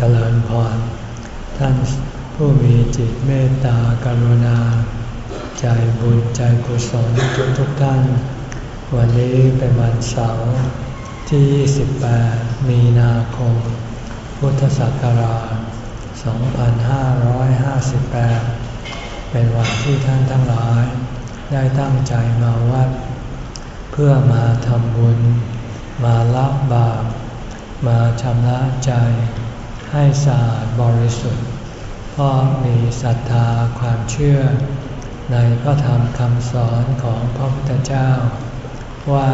เจริญพร ท่านผู้มีจิตเมตตากรุณา ใจบุญใจกุศลทุกทุกท่าน วันนี้เป็นวันเสาร์ที่ 28 มีนาคม พุทธศักราช 2558 เป็นวันที่ท่านทั้งหลาย ได้ตั้งใจมาวัด เพื่อมาทำบุญ มาละบาปมาชำระใจ ให้สะอาดบริสุทธิ์ เพราะมีศรัทธาความเชื่อ ในพระธรรมคำสอนของพระพุทธเจ้า ว่า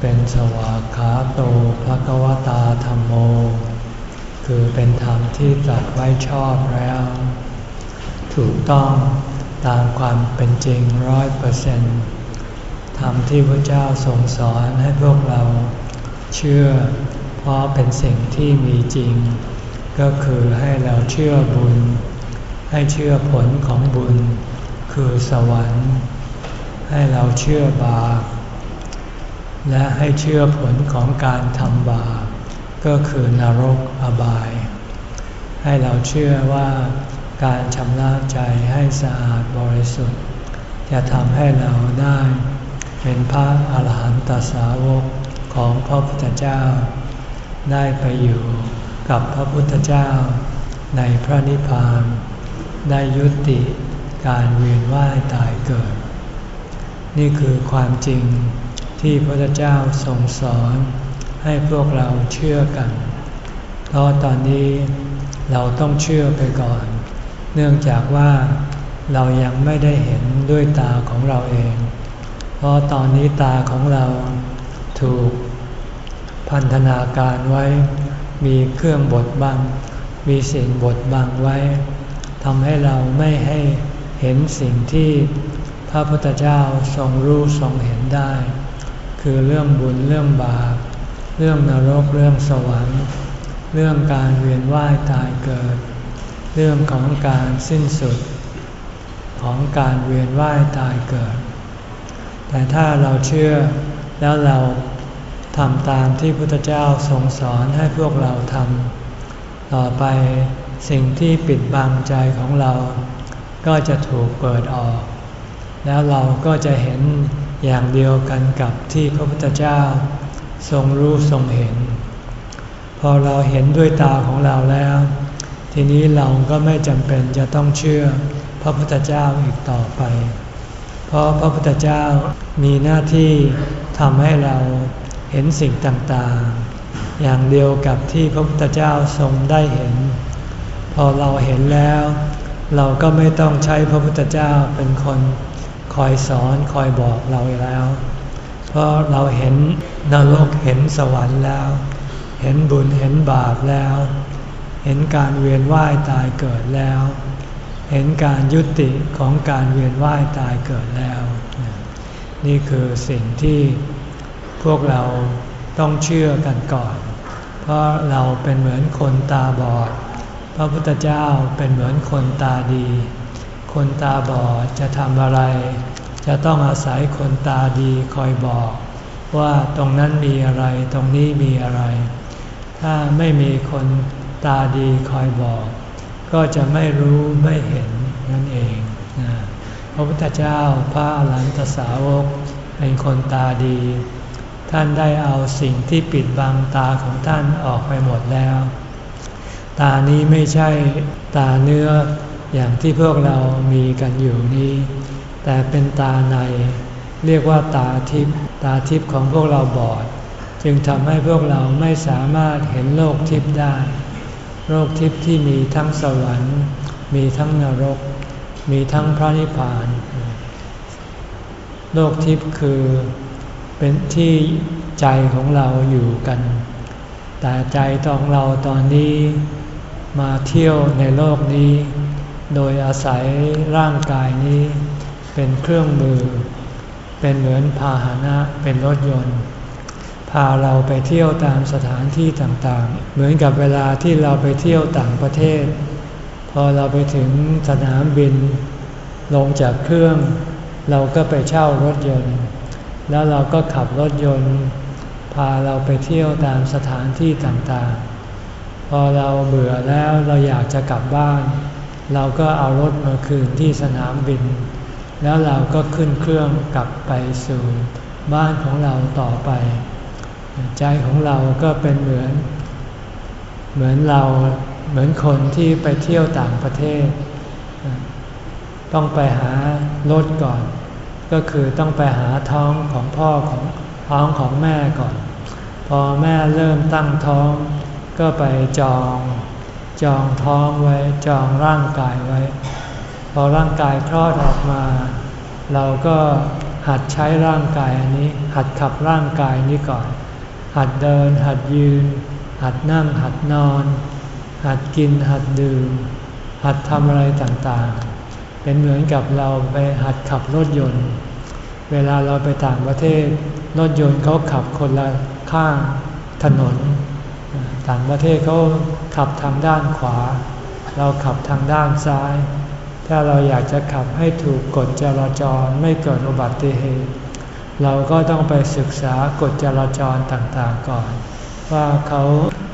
เป็นสวากขาโตภะกวตาธรรมโม คือเป็นธรรมที่ตรัสไว้ชอบแล้ว ถูกต้องตามความเป็นจริงร้อยเปอร์เซนต์ธรรมที่พระเจ้าทรงสอนให้พวกเรา เชื่อ เพราะเป็นสิ่งที่มีจริง ก็คือให้เราเชื่อบุญ ให้เชื่อผลของบุญ คือสวรรค์ ให้เราเชื่อบาปและให้เชื่อผลของการทำบาปก็คือนรกอบาย ให้เราเชื่อว่าการชำระใจให้สะอาดบริสุทธิ์ จะทำให้เราได้เป็นพระอาหารหันตสาวกของพระพุทธเจ้า ได้ไปอยู่ กับพระพุทธเจ้า ในพระนิพพาน ได้ยุติการเวียนว่ายตายเกิด นี่คือความจริงที่พระพุทธเจ้าทรงสอนให้พวกเราเชื่อกันเพราะตอนนี้เราต้องเชื่อไปก่อน เนื่องจากว่าเรายังไม่ได้เห็นด้วยตาของเราเอง เพราะตอนนี้ตาของเราถูกพันธนาการไว้ มีเครื่องบดบัง มีสิ่งบดบังไว้ทำให้เราไม่ให้เห็นสิ่งที่พระพุทธเจ้าทรงรู้ทรงเห็นได้ คือเรื่องบุญเรื่องบาป เรื่องนรกเรื่องสวรรค์ เรื่องการเวียนว่ายตายเกิด เรื่องของการสิ้นสุด ของการเวียนว่ายตายเกิด แต่ถ้าเราเชื่อแล้วเรา ทำตามที่พุทธเจ้าทรงสอนให้พวกเราทำต่อไปสิ่งที่ปิดบังใจของเรา ก็จะถูกเปิดออก แล้วเราก็จะเห็นอย่างเดียวกันกับที่พระพุทธเจ้า ทรงรู้ทรงเห็น พอเราเห็นด้วยตาของเราแล้ว ทีนี้เราก็ไม่จำเป็นจะต้องเชื่อพระพุทธเจ้าอีกต่อไป เพราะพระพุทธเจ้ามีหน้าที่ทำให้เรา เห็นสิ่งต่างๆ อย่างเดียวกับที่พระพุทธเจ้าทรงได้เห็น พอเราเห็นแล้ว เราก็ไม่ต้องใช้พระพุทธเจ้าเป็นคนคอยสอนคอยบอกเราแล้ว เพราะเราเห็นนรกเห็นสวรรค์แล้ว เห็นบุญเห็นบาปแล้ว เห็นการเวียนว่ายตายเกิดแล้ว เห็นการยุติของการเวียนว่ายตายเกิดแล้ว นี่คือสิ่งที่ พวกเราต้องเชื่อกันก่อน เพราะเราเป็นเหมือนคนตาบอด พระพุทธเจ้าเป็นเหมือนคนตาดี คนตาบอดจะทำอะไร จะต้องอาศัยคนตาดีคอยบอก ว่าตรงนั้นมีอะไรตรงนี้มีอะไร ถ้าไม่มีคนตาดีคอยบอก ก็จะไม่รู้ไม่เห็นนั่นเองพระพุทธเจ้าพระอรหันตสาวกเป็นคนตาดี ท่านได้เอาสิ่งที่ปิดบังตาของท่านออกไปหมดแล้ว ตานี้ไม่ใช่ตาเนื้ออย่างที่พวกเรามีกันอยู่นี้ แต่เป็นตาใน เรียกว่าตาทิพย์ตาทิพย์ของพวกเราบอด จึงทำให้พวกเราไม่สามารถเห็นโลกทิพย์ได้ โลกทิพย์ที่มีทั้งสวรรค์ มีทั้งนรก มีทั้งพระนิพพาน โลกทิพย์คือ เป็นที่ใจของเราอยู่กัน แต่ใจของเราตอนนี้มาเที่ยวในโลกนี้ โดยอาศัยร่างกายนี้ เป็นเครื่องมือ เป็นเหมือนพาหนะเป็นรถยนต์ พาเราไปเที่ยวตามสถานที่ต่างๆ เหมือนกับเวลาที่เราไปเที่ยวต่างประเทศ พอเราไปถึงสนามบิน ลงจากเครื่อง เราก็ไปเช่ารถยนต์ แล้วเราก็ขับรถยนต์ พาเราไปเที่ยวตามสถานที่ต่างๆ พอเราเบื่อแล้วเราอยากจะกลับบ้าน เราก็เอารถมาคืนที่สนามบิน แล้วเราก็ขึ้นเครื่องกลับไปสู่บ้านของเราต่อไป ใจของเราก็เป็นเหมือน เหมือนเราเหมือนคนที่ไปเที่ยวต่างประเทศ ต้องไปหารถก่อน ก็คือต้องไปหาท้องของพ่อของท้องของแม่ก่อน พอแม่เริ่มตั้งท้อง ก็ไปจอง จองท้องไว้จองร่างกายไว้ พอร่างกายคลอดออกมา เราก็หัดใช้ร่างกายอันนี้ หัดขับร่างกายนี้ก่อน หัดเดิน หัดยืน หัดนั่งหัดนอน หัดกินหัดดื่ม หัดทำอะไรต่างๆ เป็นเหมือนกับเราไปหัดขับรถยนต์ เวลาเราไปต่างประเทศ รถยนต์เขาขับคนละข้างถนน ต่างประเทศเขาขับทางด้านขวา เราขับทางด้านซ้าย ถ้าเราอยากจะขับให้ถูกกฎจราจรไม่เกิดอุบัติเหตุ เราก็ต้องไปศึกษากฎจราจรต่างๆก่อน ว่าเขา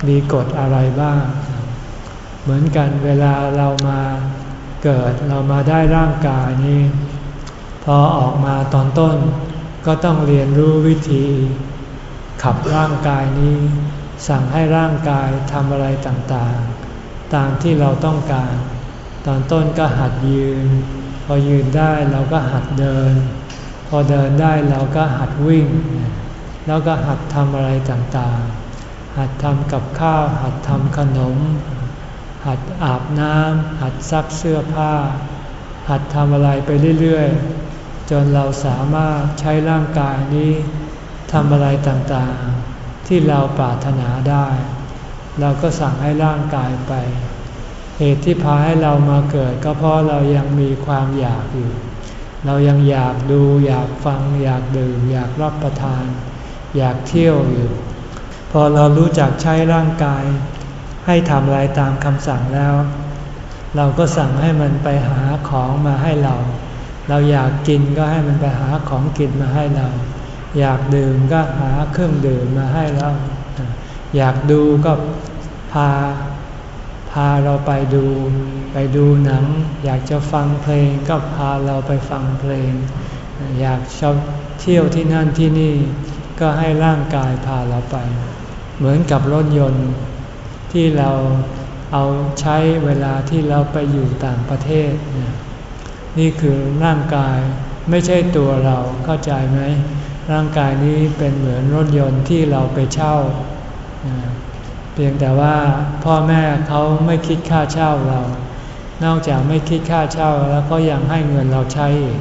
มีกฎอะไรบ้าง เหมือนกันเวลาเรามา เกิดเรามาได้ร่างกายนี้ พอออกมาตอนต้น ก็ต้องเรียนรู้วิธี ขับร่างกายนี้ สั่งให้ร่างกายทำอะไรต่างๆ ตามที่เราต้องการ ตอนต้นก็หัดยืน พอยืนได้เราก็หัดเดิน พอเดินได้เราก็หัดวิ่ง แล้วก็หัดทำอะไรต่างๆ หัดทำกับข้าว หัดทำขนม หัดอาบน้ำหัดซักเสื้อผ้า หัดทำอะไรไปเรื่อยๆ จนเราสามารถใช้ร่างกายนี้ทำอะไรต่างๆ ที่เราปรารถนาได้ เราก็สั่งให้ร่างกายไป เหตุที่พาให้เรามาเกิด ก็เพราะเรายังมีความอยากอยู่ เรายังอยากดูอยากฟัง อยากดื่ม อยากรับประทาน อยากเที่ยวอยู่ พอเรารู้จักใช้ร่างกาย ให้ทำอะไรตามคำสั่งแล้ว เราก็สั่งให้มันไปหาของมาให้เรา เราอยากกินก็ให้มันไปหาของกินมาให้เรา อยากดื่มก็หาเครื่องดื่มมาให้เรา อยากดูก็พาพาเราไปดู ไปดูหนัง อยากจะฟังเพลงก็พาเราไปฟังเพลง อยากชอบเที่ยวที่นั่นที่นี่ ก็ให้ร่างกายพาเราไป เหมือนกับรถยนต์ ที่เราเอาใช้เวลาที่เราไปอยู่ต่างประเทศ นี่คือร่างกายไม่ใช่ตัวเราเข้าใจไหมร่างกายนี้เป็นเหมือนรถยนต์ที่เราไปเช่า เพียงแต่ว่าพ่อแม่เขาไม่คิดค่าเช่าเรา นอกจากไม่คิดค่าเช่าแล้วก็ยังให้เงินเราใช้อีก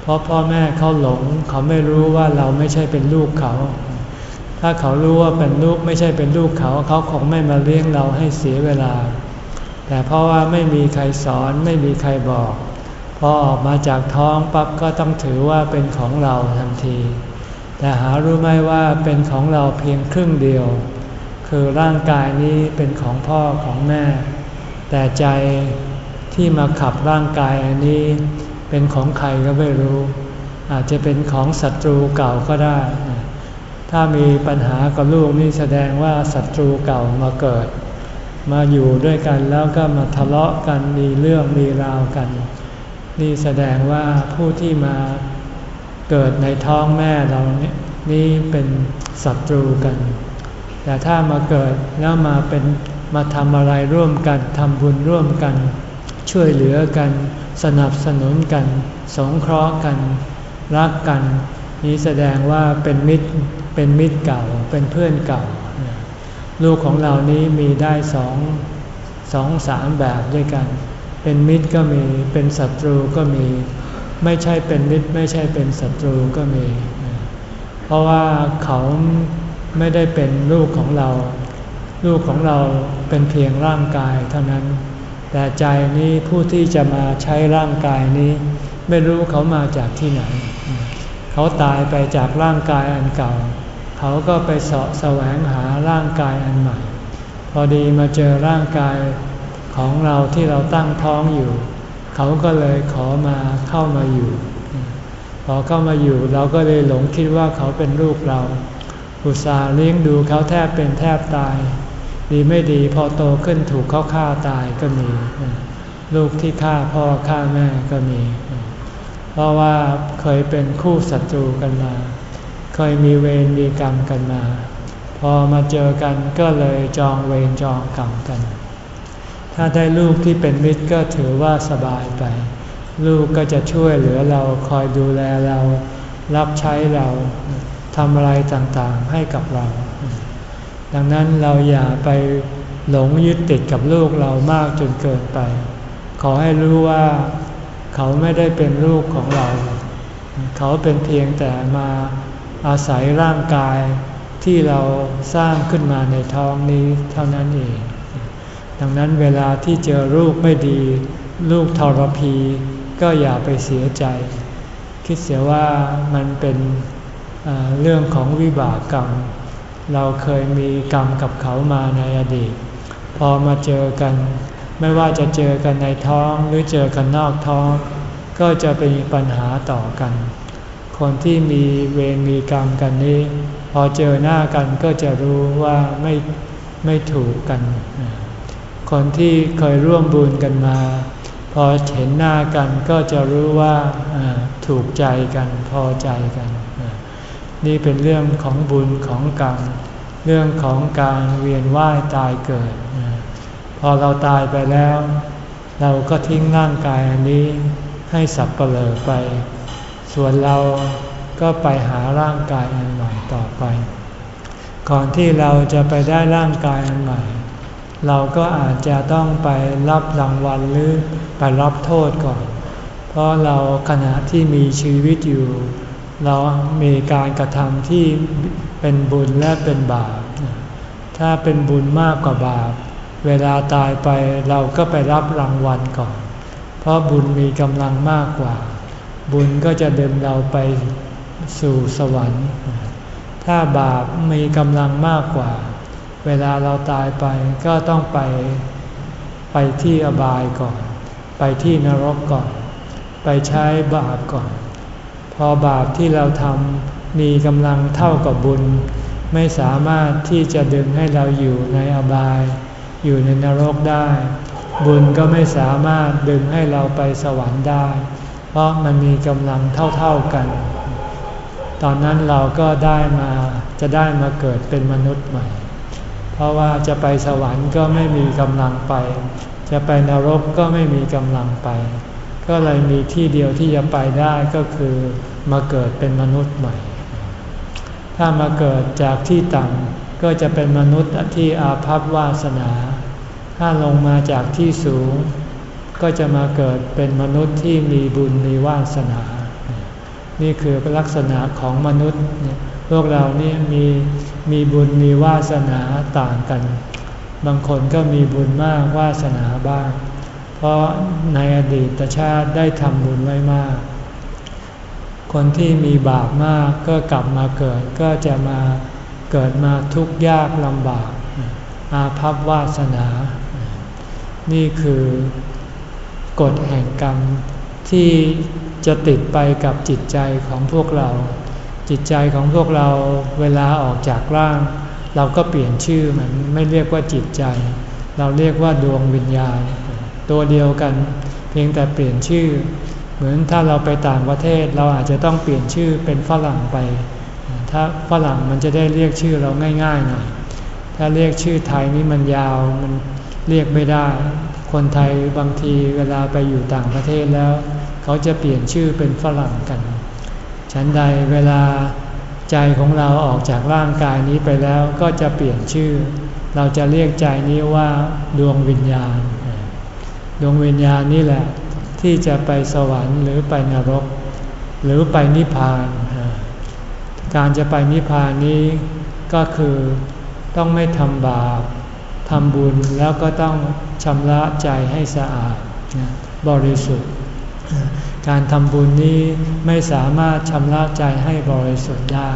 เพราะพ่อแม่เขาหลงเขาไม่รู้ว่าเราไม่ใช่เป็นลูกเขา ถ้าเขารู้ว่าเป็นลูกไม่ใช่เป็นลูกเขา เขาคงไม่มาเลี้ยงเราให้เสียเวลา แต่เพราะว่าไม่มีใครสอนไม่มีใครบอก พอออกมาจากท้องปั๊บก็ต้องถือว่าเป็นของเราทันที แต่หารู้ไหมว่าเป็นของเราเพียงครึ่งเดียว คือร่างกายนี้เป็นของพ่อของแม่ แต่ใจที่มาขับร่างกายอันนี้ เป็นของใครก็ไม่รู้ อาจจะเป็นของศัตรูเก่าก็ได้ ถ้ามีปัญหากับลูกนี่แสดงว่าศัตรูเก่ามาเกิด มาอยู่ด้วยกันแล้วก็มาทะเลาะกันมีเรื่องมีราวกัน นี่แสดงว่าผู้ที่มาเกิดในท้องแม่เราเนี่ยนี่เป็นศัตรูกัน แต่ถ้ามาเกิดแล้วมาเป็นมาทำอะไรร่วมกันทำบุญร่วมกัน ช่วยเหลือกัน สนับสนุนกัน สงเคราะห์กัน รักกัน นี่แสดงว่าเป็นมิตร เป็นมิตรเก่าเป็นเพื่อนเก่า ลูกของเรานี้มีได้สองสองสามแบบด้วยกัน เป็นมิตรก็มีเป็นศัตรูก็มี ไม่ใช่เป็นมิตรไม่ใช่เป็นศัตรูก็มี เพราะว่าเขาไม่ได้เป็นลูกของเรา ลูกของเราเป็นเพียงร่างกายเท่านั้น แต่ใจนี้ผู้ที่จะมาใช้ร่างกายนี้ ไม่รู้เขามาจากที่ไหน เขาตายไปจากร่างกายอันเก่า เขาก็ไปเสาะแสวงหาร่างกายอันใหม่ พอดีมาเจอร่างกายของเราที่เราตั้งท้องอยู่ เขาก็เลยขอมาเข้ามาอยู่ พอเข้ามาอยู่เราก็เลยหลงคิดว่าเขาเป็นลูกเรา อุตส่าห์เลี้ยงดูเขาแทบเป็นแทบตายดดีไม่ดีพอโตขึ้นถูกเขาฆ่าตายก็มี ลูกที่ฆ่าพ่อฆ่าแม่ก็มี เพราะว่าเคยเป็นคู่ศัตรูกันมา เคยมีเวรมีกรรมกันมา พอมาเจอกันก็เลยจองเวรจองกรรมกัน ถ้าได้ลูกที่เป็นมิตรก็ถือว่าสบายไป ลูกก็จะช่วยเหลือเราคอยดูแลเรา รับใช้เราทำอะไรต่างๆให้กับเรา ดังนั้นเราอย่าไปหลงยึดติดกับลูกเรามากจนเกินไป ขอให้รู้ว่าเขาไม่ได้เป็นลูกของเรา เขาเป็นเพียงแต่มา อาศัยร่างกายที่เราสร้างขึ้นมาในท้องนี้เท่านั้นเอง ดังนั้นเวลาที่เจอลูกไม่ดี ลูกทรพีก็อย่าไปเสียใจ คิดเสียว่ามันเป็นเรื่องของวิบากกรรม เราเคยมีกรรมกับเขามาในอดีต พอมาเจอกัน ไม่ว่าจะเจอกันในท้องหรือเจอกันนอกท้อง ก็จะเป็นปัญหาต่อกัน คนที่มีเวรมีกรรมกันนี้ พอเจอหน้ากันก็จะรู้ว่าไม่ไม่ถูกกัน คนที่เคยร่วมบุญกันมา พอเห็นหน้ากันก็จะรู้ว่าถูกใจกันพอใจกัน นี่เป็นเรื่องของบุญของกรรมเรื่องของการเวียนว่ายตายเกิด พอเราตายไปแล้ว เราก็ทิ้งร่างกายอันนี้ให้สับเปลอไป ส่วนเราก็ไปหาร่างกายอันใหม่ต่อไป ก่อนที่เราจะไปได้ร่างกายอันใหม่ เราก็อาจจะต้องไปรับรางวัลหรือไปรับโทษก่อน เพราะเราขณะที่มีชีวิตอยู่ เรามีการกระทำที่เป็นบุญและเป็นบาป ถ้าเป็นบุญมากกว่าบาป เวลาตายไปเราก็ไปรับรางวัลก่อน เพราะบุญมีกำลังมากกว่า บุญก็จะดินเราไปสู่สวรรค์ ถ้าบาปมีกำลังมากกว่า เวลาเราตายไปก็ต้องไปไปที่อบายก่อน ไปที่นรกก่อน ไปใช้บาปก่อน พอบาปที่เราทำมีกำลังเท่ากับบุญ ไม่สามารถที่จะดึงให้เราอยู่ในอบาย อยู่ในนรกได้ บุญก็ไม่สามารถดึงให้เราไปสวรรค์ได้ เพราะมันมีกำลังเท่าๆกัน ตอนนั้นเราก็ได้มาจะได้มาเกิดเป็นมนุษย์ใหม่ เพราะว่าจะไปสวรรค์ก็ไม่มีกำลังไป จะไปนรกก็ไม่มีกำลังไป ก็เลยมีที่เดียวที่จะไปได้ก็คือมาเกิดเป็นมนุษย์ใหม่ ถ้ามาเกิดจากที่ต่ำก็จะเป็นมนุษย์ที่อาภัพวาสนา ถ้าลงมาจากที่สูง ก็จะมาเกิดเป็นมนุษย์ที่มีบุญมีวาสนา นี่คือลักษณะของมนุษย์ พวกเรานี่มีมีบุญมีวาสนาต่างกัน บางคนก็มีบุญมากวาสนาบ้าง เพราะในอดีตชาติได้ทำบุญไว้มาก คนที่มีบาปมากก็กลับมาเกิดก็จะมาเกิดมาทุกข์ยากลำบาก อาภัพวาสนา นี่คือ กฎแห่งกรรมที่จะติดไปกับจิตใจของพวกเรา จิตใจของพวกเราเวลาออกจากร่าง เราก็เปลี่ยนชื่อมันไม่เรียกว่าจิตใจ เราเรียกว่าดวงวิญญาณ ตัวเดียวกัน เพียงแต่เปลี่ยนชื่อ เหมือนถ้าเราไปต่างประเทศเราอาจจะต้องเปลี่ยนชื่อเป็นฝรั่งไป ถ้าฝรั่งมันจะได้เรียกชื่อเราง่ายๆหน่อยถ้าเรียกชื่อไทยนี่มันยาวมันเรียกไม่ได้ คนไทยบางทีเวลาไปอยู่ต่างประเทศแล้ว เขาจะเปลี่ยนชื่อเป็นฝรั่งกัน ฉันใดเวลาใจของเราออกจากร่างกายนี้ไปแล้วก็จะเปลี่ยนชื่อ เราจะเรียกใจนี้ว่าดวงวิญญาณ ดวงวิญญาณนี่แหละ ที่จะไปสวรรค์หรือไปนรก หรือไปนิพพาน การจะไปนิพพานนี้ก็คือต้องไม่ทำบาป ทำบุญแล้วก็ต้องชำระใจให้สะอาดบริสุทธิ์ การทำบุญนี้ไม่สามารถชำระใจให้บริสุทธิ์ได้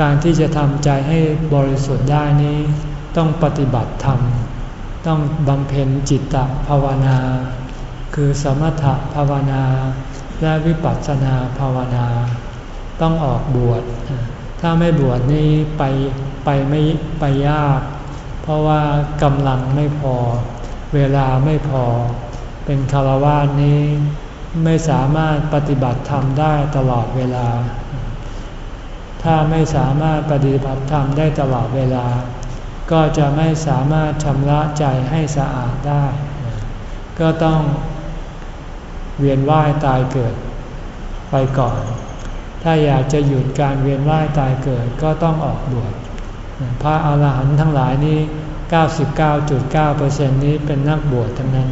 การที่จะทำใจให้บริสุทธิ์ได้นี้ ต้องปฏิบัติธรรม ต้องบำเพ็ญจิตตภาวนา คือสมถภาวนา และวิปัสสนาภาวนา ต้องออกบวช ถ้าไม่บวชนี่ไปไปไม่ไปยาก เพราะว่ากำลังไม่พอ เวลาไม่พอ เป็นคารวะนี้ไม่สามารถปฏิบัติธรรมได้ตลอดเวลา ถ้าไม่สามารถปฏิบัติธรรมได้ตลอดเวลา ก็จะไม่สามารถชำระใจให้สะอาดได้ ก็ต้องเวียนว่ายตายเกิดไปก่อน ถ้าอยากจะหยุดการเวียนว่ายตายเกิดก็ต้องออกบวช พระอาหารหันต์ทั้งหลายนี้ 99.9%นี้เป็นนักบวชทั้งนั้น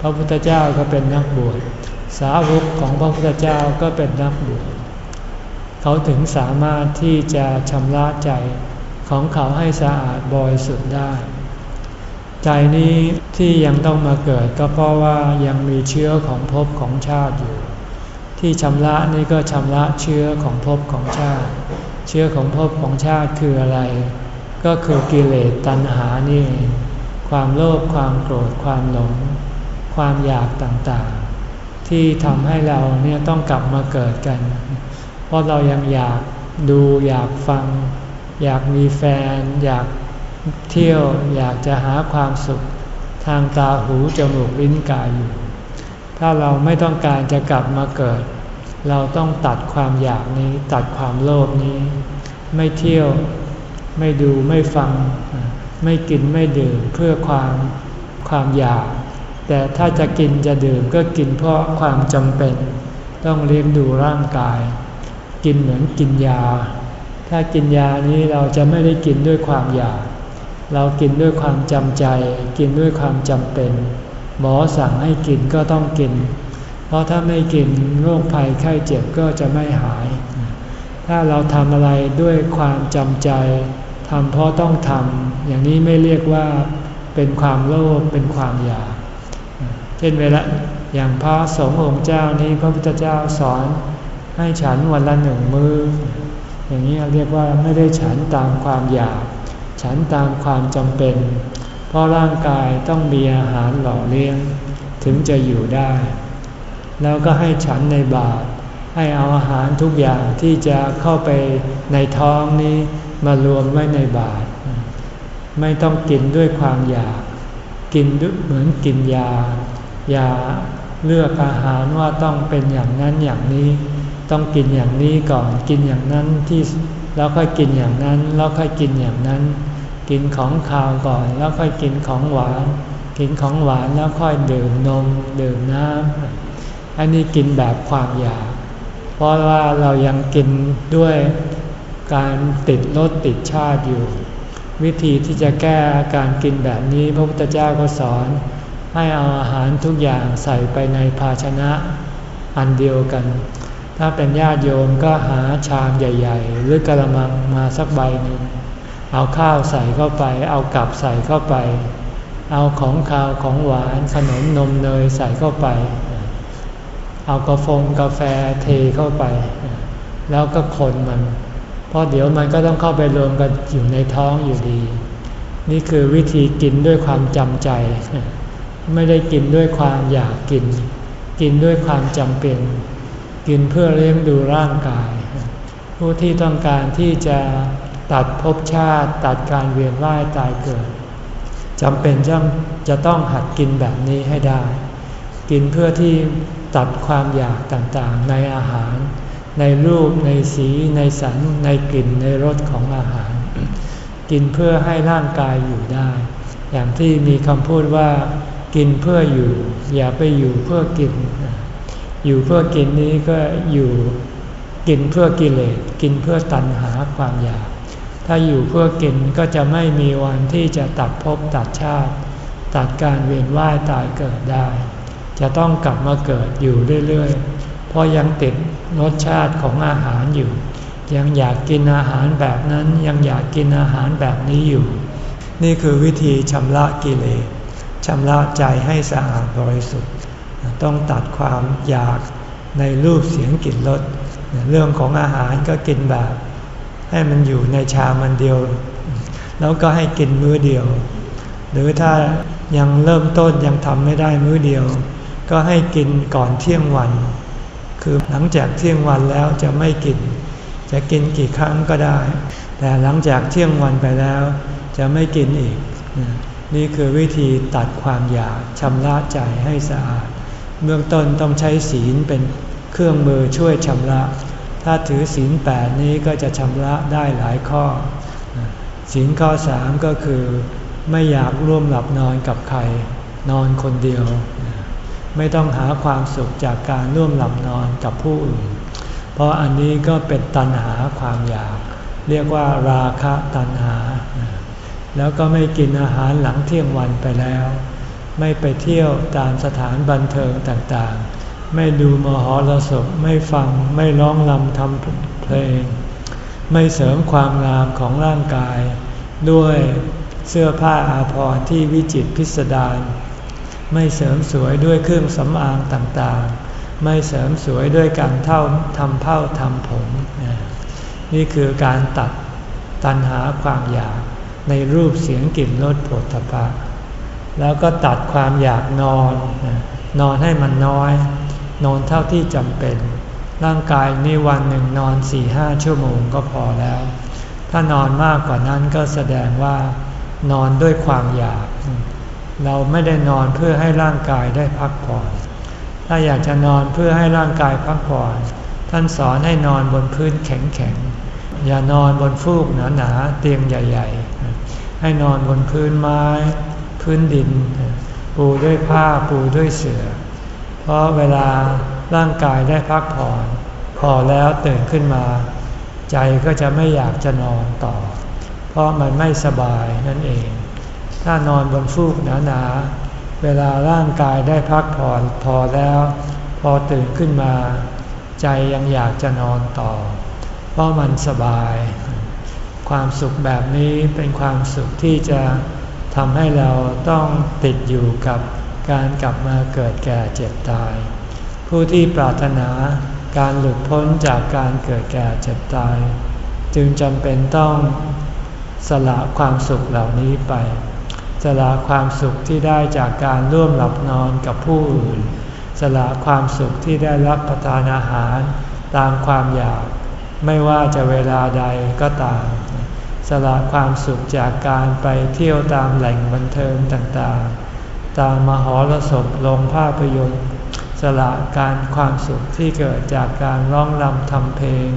พระพุทธเจ้าก็เป็นนักบวช สาวกของพระพุทธเจ้าก็เป็นนักบวช เขาถึงสามารถที่จะชำระใจของเขาให้สะอาดบริสุทธิ์ได้ ใจนี้ที่ยังต้องมาเกิดก็เพราะว่ายังมีเชื้อของภพของชาติอยู่ ที่ชำระนี่ก็ชำระเชื้อของภพของชาติ เชื้อของภพของชาติคืออะไร ก็คือกิเลสตัณหานี่ ความโลภความโกรธความหลง ความอยากต่างๆ ที่ทำให้เราเนี่ยต้องกลับมาเกิดกัน เพราะเรายังอยากดูอยากฟัง อยากมีแฟน อยากเที่ยวอยากจะหาความสุข ทางตาหูจมูกลิ้นกายอยู่ ถ้าเราไม่ต้องการจะกลับมาเกิด เราต้องตัดความอยากนี้ตัดความโลภนี้ ไม่เที่ยวไม่ดูไม่ฟัง ไม่กินไม่ดื่มเพื่อความความอยาก แต่ถ้าจะกินจะดื่มก็กินเพราะความจำเป็น ต้องเลี้ยงดูร่างกาย กินเหมือนกินยา ถ้ากินยานี้เราจะไม่ได้กินด้วยความอยาก เรากินด้วยความจำใจ กินด้วยความจำเป็น หมอสั่งให้กินก็ต้องกิน เพราะถ้าไม่กินโรคภัยไข้เจ็บก็จะไม่หาย ถ้าเราทำอะไรด้วยความจำใจทำเพราะต้องทำอย่างนี้ไม่เรียกว่าเป็นความโลภเป็นความอยาก เช่นเวลาอย่างพระสงฆ์องค์เจ้านี้พระพุทธเจ้าสอนให้ฉันวันละหนึ่งมืออย่างนี้เรียกว่าไม่ได้ฉันตามความอยาก ฉันตามความจำเป็น เพราะร่างกายต้องมีอาหารหล่อเลี้ยง ถึงจะอยู่ได้ แล้วก็ให้ฉันในบาตรให้เอาอาหารทุกอย่างที่จะเข้าไปในท้องนี้มารวมไว้ในบาตรไม่ต้องกินด้วยความอยาก กินเหมือนกินยา ยาเลือกอาหารว่าต้องเป็นอย่างนั้นอย่างนี้ ต้องกินอย่างนี้ก่อนกินอย่างนั้นที่แล้วค่อยกินอย่างนั้น แล้วค่อยกินอย่างนั้น กินของคาวก่อน แล้วค่อยกินของหวาน กินของหวานแล้วค่อยดื่มนมดื่มน้ำ อันนี้กินแบบความอยาก เพราะว่าเรายังกินด้วยการติดรสติดชาติอยู่ วิธีที่จะแก้การกินแบบนี้พระพุทธเจ้าก็สอน ให้เอาอาหารทุกอย่างใส่ไปในภาชนะอันเดียวกัน ถ้าเป็นญาติโยมก็หาชามใหญ่ ๆ หรือกระมังมาสักใบหนึ่งเอาข้าวใส่เข้าไป เอากับใส่เข้าไป เอาของคาวของหวานขนมนมเนยใส่เข้าไป เอากาแฟกาแฟเทเข้าไป แล้วก็คนมัน เพราะเดี๋ยวมันก็ต้องเข้าไปรวมกันอยู่ในท้องอยู่ดี นี่คือวิธีกินด้วยความจำใจ ไม่ได้กินด้วยความอยากกิน กินด้วยความจำเป็น กินเพื่อเลี้ยงดูร่างกาย ผู้ที่ต้องการที่จะตัดภพชาติตัดการเวียนว่ายตายเกิดจำเป็นจะจะต้องหัดกินแบบนี้ให้ได้ กินเพื่อที่ ตัดความอยากต่างๆ ในอาหาร ในรูปในสีในสันในกลิ่นในรสของอาหาร กินเพื่อให้ร่างกายอยู่ได้ อย่างที่มีคำพูดว่า กินเพื่ออยู่ อย่าไปอยู่เพื่อกิน อยู่เพื่อกินนี้ก็อยู่กินเพื่อกิเลสกินเพื่อตัณหาความอยาก ถ้าอยู่เพื่อกินก็จะไม่มีวันที่จะตัดภพตัดชาติ ตัดการเวียนว่ายตายเกิดได้ จะต้องกลับมาเกิดอยู่เรื่อยๆ เพราะยังติดรสชาติของอาหารอยู่ ยังอยากกินอาหารแบบนั้นยังอยากกินอาหารแบบนี้อยู่ นี่คือวิธีชำระกิเลสชำระใจให้สะอาดบริสุทธิ์ ต้องตัดความอยากในรูปเสียงกลิ่นรสเรื่องของอาหารก็กินแบบ ให้มันอยู่ในชามันเดียว แล้วก็ให้กินมื้อเดียว หรือถ้ายังเริ่มต้นยังทำไม่ได้มื้อเดียว ก็ให้กินก่อนเที่ยงวัน คือหลังจากเที่ยงวันแล้วจะไม่กิน จะกินกี่ครั้งก็ได้ แต่หลังจากเที่ยงวันไปแล้ว จะไม่กินอีก นี่คือวิธีตัดความอยากชำระใจให้สะอาด เบื้องต้นต้องใช้ศีลเป็นเครื่องมือช่วยชำระ ถ้าถือศีลแปดนี้ก็จะชำระได้หลายข้อ ศีลข้อสามก็คือ ไม่อยากร่วมหลับนอนกับใคร นอนคนเดียว ไม่ต้องหาความสุขจากการร่วมหลับนอนกับผู้อื่น เพราะอันนี้ก็เป็นตัณหาความอยาก เรียกว่าราคะตัณหา แล้วก็ไม่กินอาหารหลังเที่ยงวันไปแล้ว ไม่ไปเที่ยวตามสถานบันเทิงต่างๆ ไม่ดูมหรสพไม่ฟังไม่ร้องลำทำเพลง ไม่เสริมความงามของร่างกาย ด้วยเสื้อผ้าอาภรณ์ที่วิจิตพิสดาร ไม่เสริมสวยด้วยเครื่องสำอางต่างๆ ไม่เสริมสวยด้วยการเท่าทำเผ้าทำผม นี่คือการตัดตัณหาความอยากในรูปเสียงกลิ่นรสผลตภะแล้วก็ตัดความอยากนอน นอนให้มันน้อย นอนเท่าที่จำเป็น ร่างกายนี่วันหนึ่งนอนสี่ห้าชั่วโมงก็พอแล้ว ถ้านอนมากกว่านั้นก็แสดงว่านอนด้วยความอยาก เราไม่ได้นอนเพื่อให้ร่างกายได้พักผ่อน ถ้าอยากจะนอนเพื่อให้ร่างกายพักผ่อน ท่านสอนให้นอนบนพื้นแข็งๆ อย่านอนบนฟูกหนาๆ เตียงใหญ่ๆ ให้นอนบนพื้นไม้ พื้นดิน ปูด้วยผ้าปูด้วยเสือ่อ เพราะเวลาร่างกายได้พักผ่อน พอแล้วตื่นขึ้นมา ใจก็จะไม่อยากจะนอนต่อ เพราะมันไม่สบายนั่นเอง ถ้านอนบนฟูกหนาๆ เวลาร่างกายได้พักผ่อนพอแล้ว พอตื่นขึ้นมา ใจยังอยากจะนอนต่อ เพราะมันสบาย ความสุขแบบนี้เป็นความสุขที่จะทำให้เราต้องติดอยู่กับการกลับมาเกิดแก่เจ็บตาย ผู้ที่ปรารถนาการหลุดพ้นจากการเกิดแก่เจ็บตาย จึงจำเป็นต้องสละความสุขเหล่านี้ไป สละความสุขที่ได้จากการร่วมหลับนอนกับผู้อื่น สละความสุขที่ได้รับประทานอาหารตามความอยาก ไม่ว่าจะเวลาใดก็ตาม สละความสุขจากการไปเที่ยวตามแหล่งบันเทิงต่างๆ ตามมหรสพลงภาพยนตร์ สละการความสุขที่เกิดจากการร้องรำทำเพลง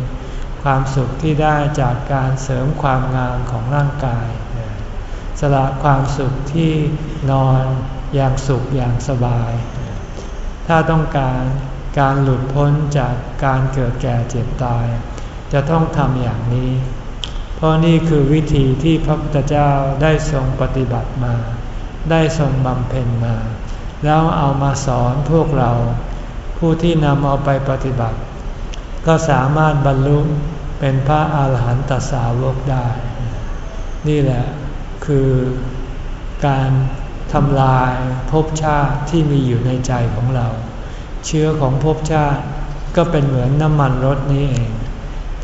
ความสุขที่ได้จากการเสริมความงามของร่างกาย สละความสุขที่นอนอย่างสุขอย่างสบาย ถ้าต้องการการหลุดพ้นจากการเกิดแก่เจ็บตาย จะต้องทำอย่างนี้ เพราะนี่คือวิธีที่พระพุทธเจ้าได้ทรงปฏิบัติมา ได้ทรงบำเพ็ญมา แล้วเอามาสอนพวกเรา ผู้ที่นำเอาไปปฏิบัติ ก็สามารถบรรลุเป็นพระอาหารหันตสาวกได้ นี่แหละ คือการทำลายภพชาติที่มีอยู่ในใจของเรา เชื้อของภพชาติก็เป็นเหมือนน้ำมันรถนี้เอง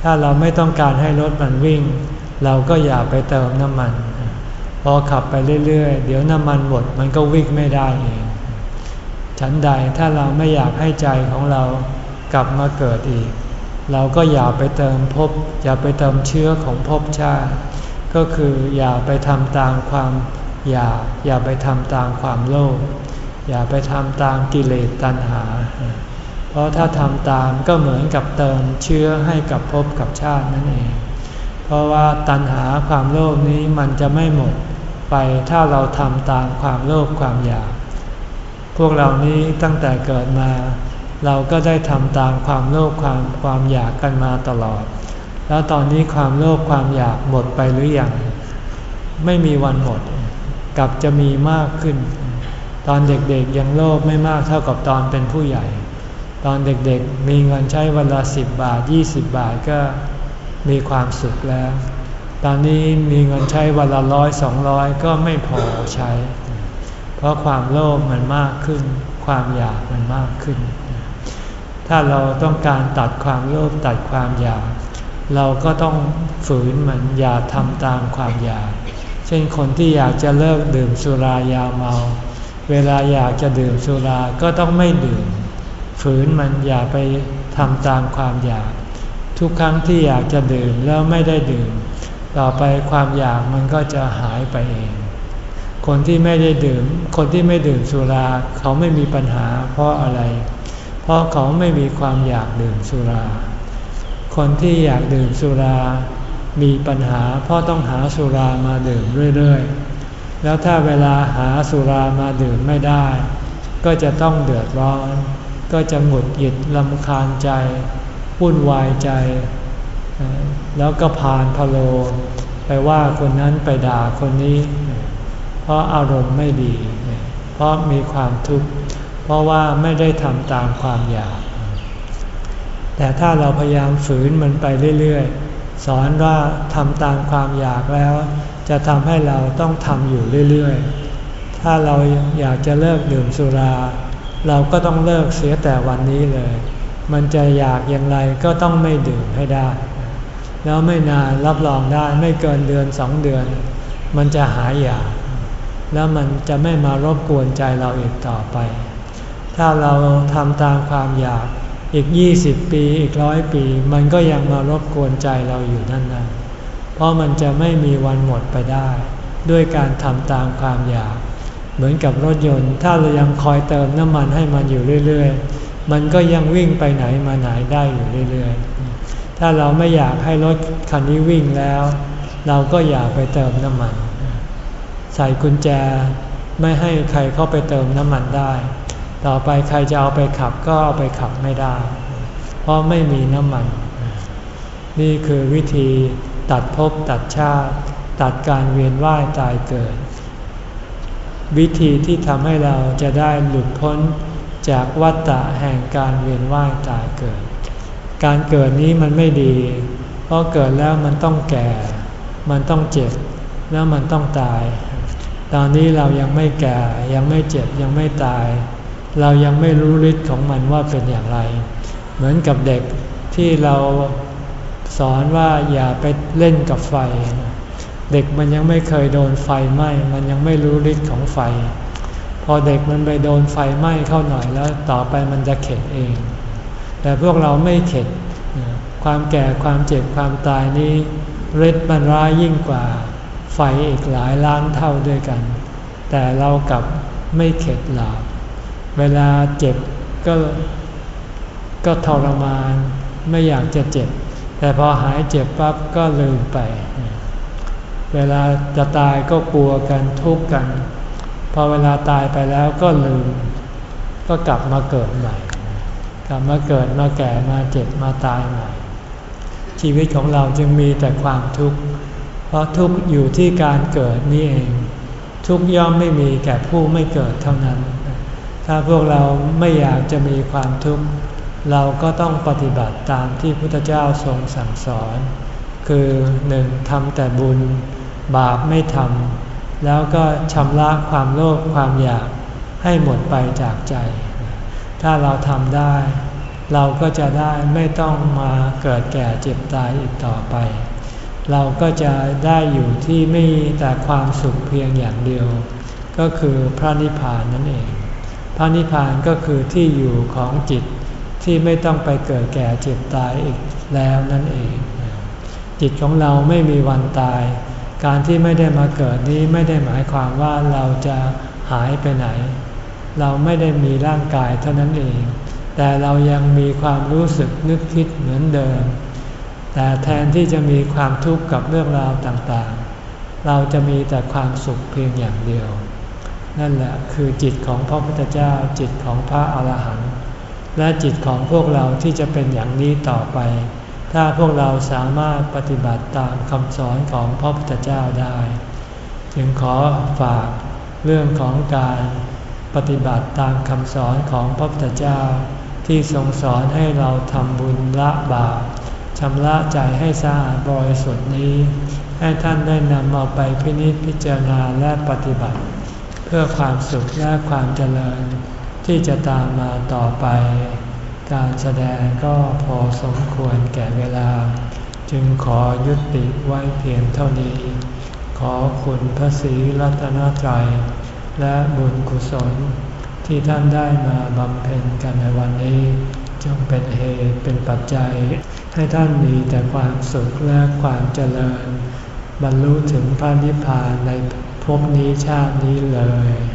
ถ้าเราไม่ต้องการให้รถมันวิ่ง เราก็อย่าไปเติมน้ำมัน พอขับไปเรื่อยๆ เดี๋ยวน้ำมันหมดมันก็วิ่งไม่ได้เอง ฉันใดถ้าเราไม่อยากให้ใจของเรากลับมาเกิดอีก เราก็อย่าไปเติมภพอย่าไปเติมเชื้อของภพชาติ ก็คืออย่าไปทำตามความอยากอย่าไปทำตามความโลภอย่าไปทำตามกิเลสตัณหา เพราะถ้าทำตามก็เหมือนกับเติมเชื้อให้กับภพกับชาตินั่นเอง เพราะว่าตัณหาความโลภนี้มันจะไม่หมดไปถ้าเราทำตามความโลภความอยาก พวกเรานี้ตั้งแต่เกิดมา เราก็ได้ทำตามความโลภความความอยากกันมาตลอด แล้วตอนนี้ความโลภความอยากหมดไปหรืออยังไม่มีวันหมด กลับจะมีมากขึ้น ตอนเด็กๆยังโลภไม่มากเท่ากับตอนเป็นผู้ใหญ่ ตอนเด็กๆมีเงินใช้วันละสิบบาทยี่สิบบาทก็มีความสุขแล้ว ตอนนี้มีเงินใช้วันละร้อยสองร้อยก็ไม่พอใช้ เพราะความโลภมันมากขึ้น ความอยากมันมากขึ้น ถ้าเราต้องการตัดความโลภตัดความอยาก เราก็ต้องฝืนมันอย่าทำตามความอยาก เช่นคนที่อยากจะเลิกดื่มสุรายาเมา เวลาอยากจะดื่มสุราก็ต้องไม่ดื่ม ฝืนมันอย่าไปทำตามความอยาก ทุกครั้งที่อยากจะดื่มแล้วไม่ได้ดื่ม ต่อไปความอยากมันก็จะหายไปเอง คนที่ไม่ได้ดื่ม คนที่ไม่ดื่มสุราเขาไม่มีปัญหาเพราะอะไร เพราะเขาไม่มีความอยากดื่มสุรา คนที่อยากดื่มสุรา มีปัญหาเพราะต้องหาสุรามาดื่มเรื่อยๆ แล้วถ้าเวลาหาสุรามาดื่มไม่ได้ ก็จะต้องเดือดร้อน ก็จะหงุดหงิดลำคาญใจวุ่นวายใจ แล้วก็ผ่านพะโลไปว่าคนนั้นไปด่าคนนี้ เพราะอารมณ์ไม่ดี เพราะมีความทุกข์ เพราะว่าไม่ได้ทำตามความอยาก แต่ถ้าเราพยายามฝืนมันไปเรื่อยๆ สอนว่าทำตามความอยากแล้ว จะทำให้เราต้องทำอยู่เรื่อยๆ ถ้าเราอยากจะเลิกดื่มสุรา เราก็ต้องเลิกเสียแต่วันนี้เลย มันจะอยากอย่างไรก็ต้องไม่ดื่มให้ได้ แล้วไม่นานรับรองได้ไม่เกินเดือนสองเดือน มันจะหายอยาก แล้วมันจะไม่มารบกวนใจเราอีกต่อไป ถ้าเราทำตามความอยาก อีก 20 ปีอีกร้อยปี มันก็ยังมารบกวนใจเราอยู่นั่นนะเพราะมันจะไม่มีวันหมดไปได้ ด้วยการทำตามความอยาก เหมือนกับรถยนต์ ถ้าเรายังคอยเติมน้ำมันให้มันอยู่เรื่อยๆ มันก็ยังวิ่งไปไหนมาไหนได้อยู่เรื่อยๆ ถ้าเราไม่อยากให้รถคันนี้วิ่งแล้ว เราก็อยากไปเติมน้ำมัน ใส่กุญแจไม่ให้ใครเข้าไปเติมน้ำมันได้ ต่อไปใครจะเอาไปขับก็เอาไปขับไม่ได้ เพราะไม่มีน้ำมัน นี่คือวิธีตัดภพตัดชาติ ตัดการเวียนว่ายตายเกิด วิธีที่ทำให้เราจะได้หลุดพ้นจากวัฏฏะแห่งการเวียนว่ายตายเกิด การเกิดนี้มันไม่ดี เพราะเกิดแล้วมันต้องแก่ มันต้องเจ็บ แล้วมันต้องตาย ตอนนี้เรายังไม่แก่ ยังไม่เจ็บ ยังไม่ตาย เรายังไม่รู้ฤทธิ์ของมันว่าเป็นอย่างไร เหมือนกับเด็กที่เราสอนว่าอย่าไปเล่นกับไฟ เด็กมันยังไม่เคยโดนไฟไหม้มันยังไม่รู้ฤทธิ์ของไฟ พอเด็กมันไปโดนไฟไหม้เข้าหน่อยแล้วต่อไปมันจะเข็ดเอง แต่พวกเราไม่เข็ดความแก่ความเจ็บความตายนี้ฤทธิ์มันร้ายยิ่งกว่า ไฟอีกหลายล้านเท่าด้วยกัน แต่เรากลับไม่เข็ดหลาบ เวลาเจ็บก็ก็ทรมานไม่อยากจะเจ็บ แต่พอหายเจ็บปั๊บก็ลืมไป เวลาจะตายก็กลัวกันทุกข์กัน พอเวลาตายไปแล้วก็ลืม ก็กลับมาเกิดใหม่ กลับมาเกิดมาแก่มาเจ็บมาตายใหม่ ชีวิตของเราจึงมีแต่ความทุกข์ เพราะทุกข์อยู่ที่การเกิดนี่เอง ทุกย่อมไม่มีแก่ผู้ไม่เกิดเท่านั้น ถ้าพวกเราไม่อยากจะมีความทุกข์เราก็ต้องปฏิบัติตามที่พุทธเจ้าทรงสั่งสอน คือหนึ่งทำแต่บุญบาปไม่ทำแล้วก็ชำระความโลภความอยากให้หมดไปจากใจ ถ้าเราทำได้ เราก็จะได้ไม่ต้องมาเกิดแก่เจ็บตายอีกต่อไป เราก็จะได้อยู่ที่ไม่แต่ความสุขเพียงอย่างเดียว ก็คือพระนิพพานนั่นเอง พระนิพพานก็คือที่อยู่ของจิตที่ไม่ต้องไปเกิดแก่เจ็บตายอีกแล้วนั่นเอง จิตของเราไม่มีวันตาย การที่ไม่ได้มาเกิดนี้ไม่ได้หมายความว่าเราจะหายไปไหน เราไม่ได้มีร่างกายเท่านั้นเอง แต่เรายังมีความรู้สึกนึกคิดเหมือนเดิม แต่แทนที่จะมีความทุกข์กับเรื่องราวต่างๆ เราจะมีแต่ความสุขเพียงอย่างเดียว นั่นแหละคือจิตของพระพุทธเจ้าจิตของพระอาหารหันต์และจิตของพวกเราที่จะเป็นอย่างนี้ต่อไป ถ้าพวกเราสามารถปฏิบัติตามคำสอนของพระพุทธเจ้าได้ จึงขอฝากเรื่องของการปฏิบัติตามคำสอนของพระพุทธเจ้า ที่ทรงสอนให้เราทำบุญละบาปชำระใจให้สะอาดบริสุทธิ์นี้ ให้ท่านได้นำเอาไปพินิจพิจารณาและปฏิบัติ เพื่อความสุขและความเจริญที่จะตามมาต่อไป การแสดงก็พอสมควรแก่เวลา จึงขอยุติไว้เพียงเท่านี้ ขอคุณพระศรีรัตนตรัย และบุญกุศล ที่ท่านได้มาบำเพ็ญกันในวันนี้ จงเป็นเหตุเป็นปัจจัย ให้ท่านมีแต่ความสุขและความเจริญ บรรลุถึงพระนิพพานใน ภพนี้ชาตินี้เลย